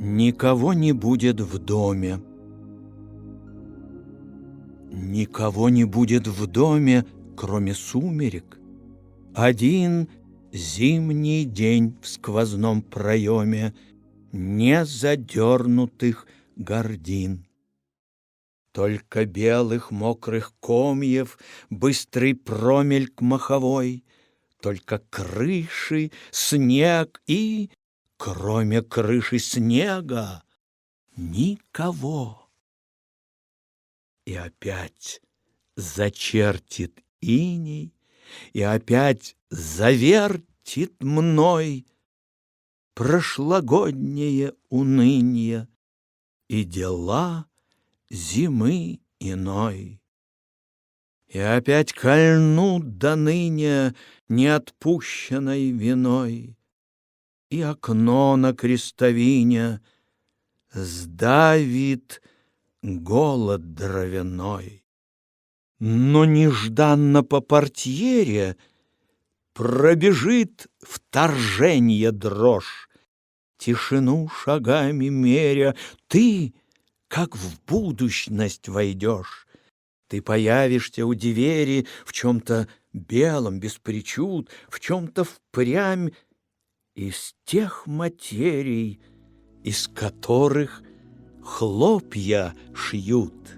Никого не будет в доме. Никого не будет в доме, кроме сумерек. Один зимний день в сквозном проеме Не задернутых гордин. Только белых мокрых комьев Быстрый промельк маховой, Только крыши, снег и, Кроме крыши снега, никого. И опять зачертит иней, И опять завертит мной Прошлогоднее уныние И дела зимы иной. И опять кольнут до ныне Неотпущенной виной и окно на крестовине Сдавит голод дровяной. Но нежданно по портьере Пробежит вторжение дрожь, Тишину шагами меря, Ты, как в будущность войдешь, Ты появишься у двери В чем-то белом, без причуд, В чем-то впрямь из тех материй, из которых хлопья шьют.